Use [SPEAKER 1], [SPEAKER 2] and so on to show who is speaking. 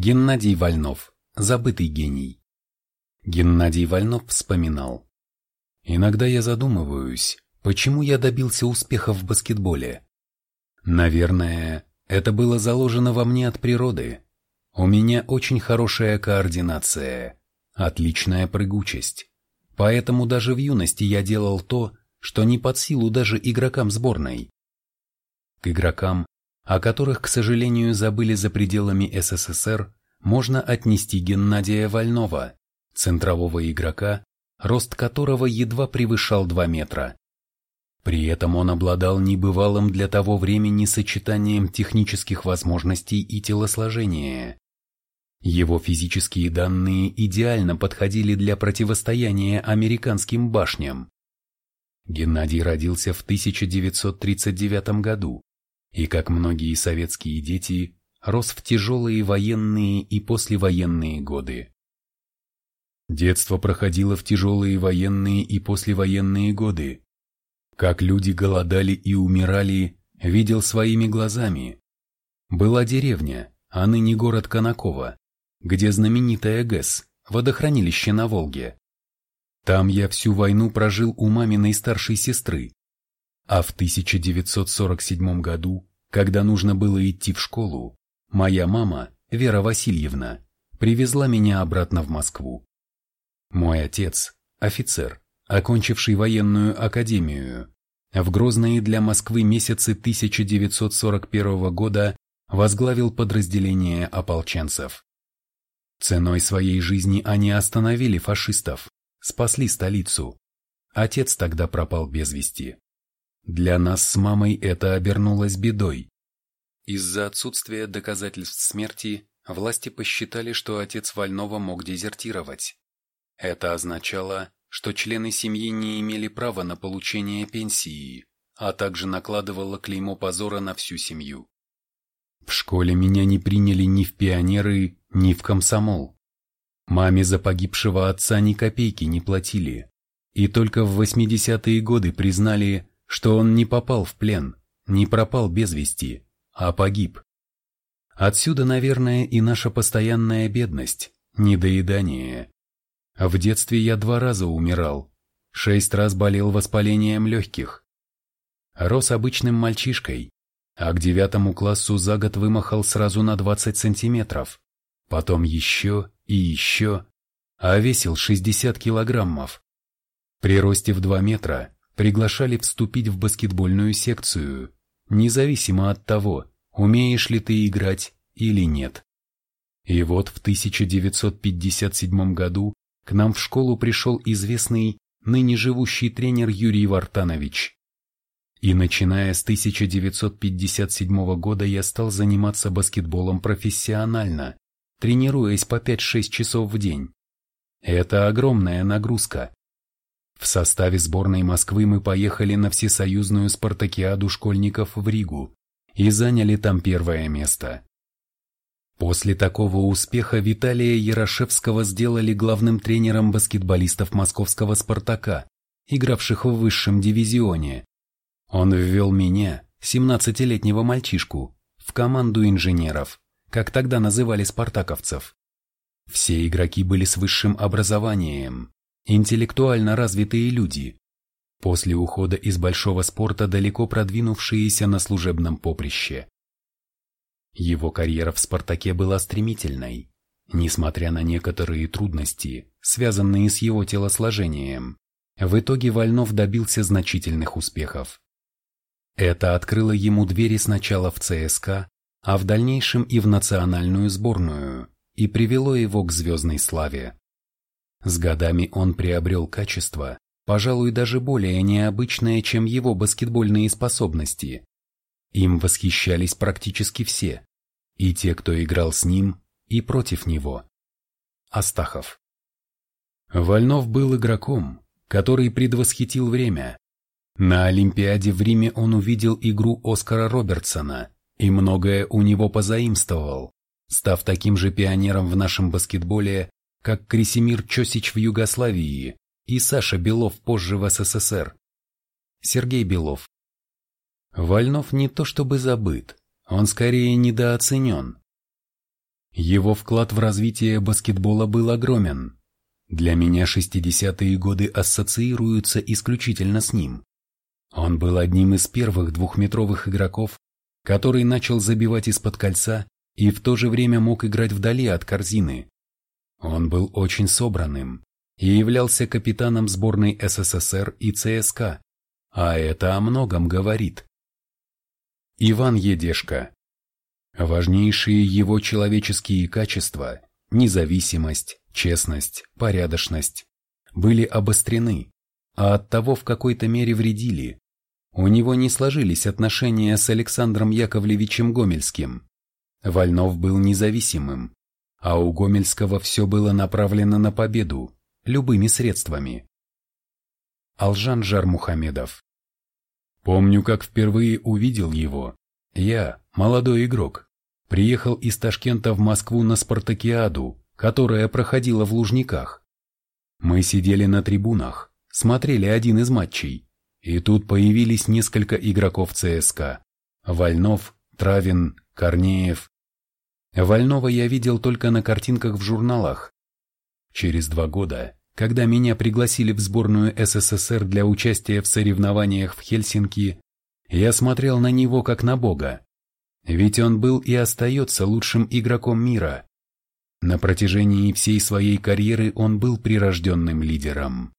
[SPEAKER 1] Геннадий Вольнов, забытый гений. Геннадий Вольнов вспоминал. Иногда я задумываюсь, почему я добился успеха в баскетболе. Наверное, это было заложено во мне от природы. У меня очень хорошая координация, отличная прыгучесть. Поэтому даже в юности я делал то, что не под силу даже игрокам сборной. К игрокам, о которых, к сожалению, забыли за пределами СССР, можно отнести Геннадия Вольнова, центрового игрока, рост которого едва превышал 2 метра. При этом он обладал небывалым для того времени сочетанием технических возможностей и телосложения. Его физические данные идеально подходили для противостояния американским башням. Геннадий родился в 1939 году и, как многие советские дети, рос в тяжелые военные и послевоенные годы. Детство проходило в тяжелые военные и послевоенные годы. Как люди голодали и умирали, видел своими глазами. Была деревня, а ныне город Конаково, где знаменитая ГЭС, водохранилище на Волге. Там я всю войну прожил у маминой старшей сестры. А в 1947 году, когда нужно было идти в школу, моя мама, Вера Васильевна, привезла меня обратно в Москву. Мой отец, офицер, окончивший военную академию, в грозные для Москвы месяцы 1941 года возглавил подразделение ополченцев. Ценой своей жизни они остановили фашистов, спасли столицу. Отец тогда пропал без вести. Для нас с мамой это обернулось бедой. Из-за отсутствия доказательств смерти власти посчитали, что отец Вольнова мог дезертировать. Это означало, что члены семьи не имели права на получение пенсии, а также накладывало клеймо позора на всю семью. В школе меня не приняли ни в пионеры, ни в комсомол. Маме за погибшего отца ни копейки не платили. И только в 80-е годы признали, что он не попал в плен, не пропал без вести, а погиб. Отсюда, наверное, и наша постоянная бедность, недоедание. В детстве я два раза умирал, шесть раз болел воспалением легких. Рос обычным мальчишкой, а к девятому классу за год вымахал сразу на 20 сантиметров, потом еще и еще, а весил 60 килограммов. При росте в 2 метра приглашали вступить в баскетбольную секцию, независимо от того, умеешь ли ты играть или нет. И вот в 1957 году к нам в школу пришел известный, ныне живущий тренер Юрий Вартанович. И начиная с 1957 года я стал заниматься баскетболом профессионально, тренируясь по 5-6 часов в день. Это огромная нагрузка. В составе сборной Москвы мы поехали на всесоюзную спартакиаду школьников в Ригу и заняли там первое место. После такого успеха Виталия Ярошевского сделали главным тренером баскетболистов московского «Спартака», игравших в высшем дивизионе. Он ввел меня, 17-летнего мальчишку, в команду инженеров, как тогда называли спартаковцев. Все игроки были с высшим образованием, интеллектуально развитые люди, после ухода из большого спорта далеко продвинувшиеся на служебном поприще. Его карьера в «Спартаке» была стремительной, несмотря на некоторые трудности, связанные с его телосложением. В итоге Вольнов добился значительных успехов. Это открыло ему двери сначала в ЦСКА, а в дальнейшем и в национальную сборную, и привело его к звездной славе. С годами он приобрел качество, пожалуй, даже более необычное, чем его баскетбольные способности. Им восхищались практически все, и те, кто играл с ним, и против него. Астахов Вольнов был игроком, который предвосхитил время, на Олимпиаде в Риме он увидел игру Оскара Робертсона и многое у него позаимствовал, став таким же пионером в нашем баскетболе, как Крисимир Чосич в Югославии и Саша Белов позже в СССР. Сергей Белов. Вольнов не то чтобы забыт, он скорее недооценен. Его вклад в развитие баскетбола был огромен. Для меня 60-е годы ассоциируются исключительно с ним. Он был одним из первых двухметровых игроков, который начал забивать из-под кольца и в то же время мог играть вдали от корзины. Он был очень собранным и являлся капитаном сборной СССР и ЦСКА, а это о многом говорит. Иван Едешко. Важнейшие его человеческие качества – независимость, честность, порядочность – были обострены, а от того в какой-то мере вредили. У него не сложились отношения с Александром Яковлевичем Гомельским. Вольнов был независимым, а у Гомельского все было направлено на победу, любыми средствами. Алжан Жармухамедов Помню, как впервые увидел его. Я, молодой игрок, приехал из Ташкента в Москву на спартакиаду, которая проходила в Лужниках. Мы сидели на трибунах, смотрели один из матчей, и тут появились несколько игроков ЦСКА. Вольнов, Травин, Корнеев. Вольнова я видел только на картинках в журналах. Через два года, когда меня пригласили в сборную СССР для участия в соревнованиях в Хельсинки, я смотрел на него как на бога. Ведь он был и остается лучшим игроком мира. На протяжении всей своей карьеры он был прирожденным лидером.